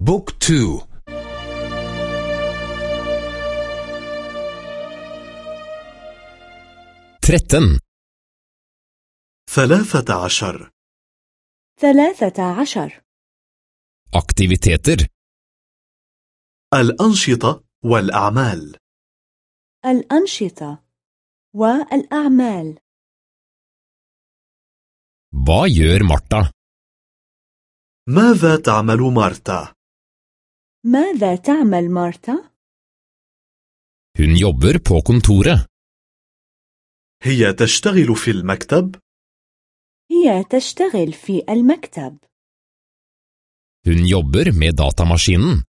book two. tretten. ثلاثة عشر. ثلاثة عشر. aktiviteter الأنشطة والأعمال. الأنشطة والأعمال. Hva gjør Martha? ماذا تعمل مارتا؟ ماذا تعمل مارتا؟ Hun jobber på kontoret. هي تشتغل في المكتب هي تشتغل في المكتب Hun jobber med datamaskinen.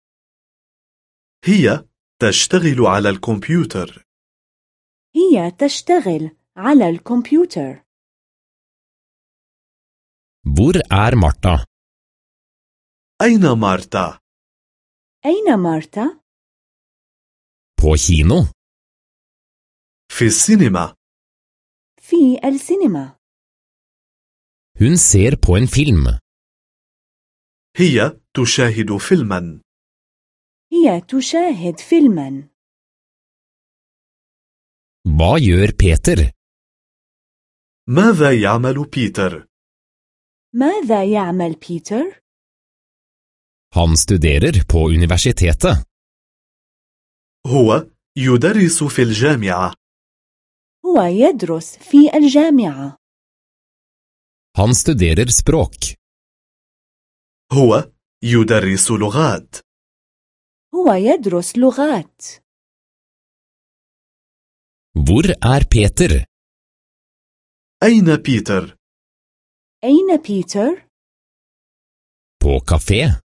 هي تشتغل على الكمبيوتر هي تشتغل على الكمبيوتر Hvor er Martha? أين مارتا؟ أين مارتا؟ På kino. في السينما في السينما Hun ser på en film. هي تشاهد فيلما هي تشاهد فيلما Hva gjør Peter? ماذا يعمل بيتر؟ ماذا يعمل بيتر؟ Han studerer på universitetet. هو يدرس في الجامعة هو يدرس في الجامعة Han studerer språk. هو يدرس لغات هو يدرس لغات Hvor er Peter? أين بيتر؟ أين بيتر؟ På kafé.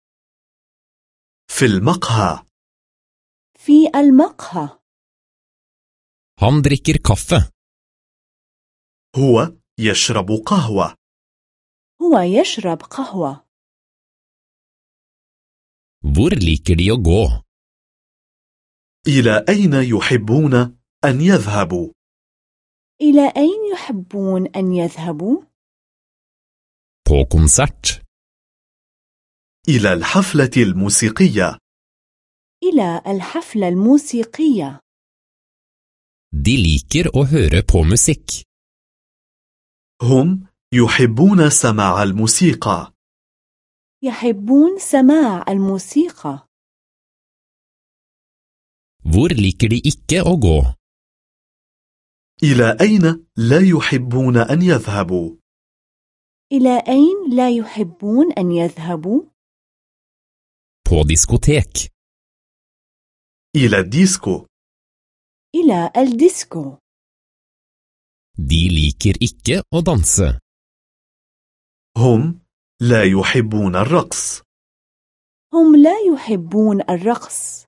في المقهى في المقهى Han drikker kaffe. هو يشرب قهوة هو يشرب قهوة Hvor liker de å gå? إلى أين يحبون أن يذهبوا؟ إلى أين يحبون أن يذهبوا؟ På konsert. إلى الحفلة الموسيقية إلى الحفلة الموسيقية De liker å høre på musikk. هم يحبون سماع الموسيقى يحبون سماع الموسيقى Hvor liker de ikke å gå? إلى أين لا يحبون أن يذهبوا؟ إلى أين لا يحبون أن يذهبوا؟ På diskotek. إلى الديسكو إلى الديسكو De liker ikke å danse. هم لا يحبون الرقص هم لا يحبون الرقص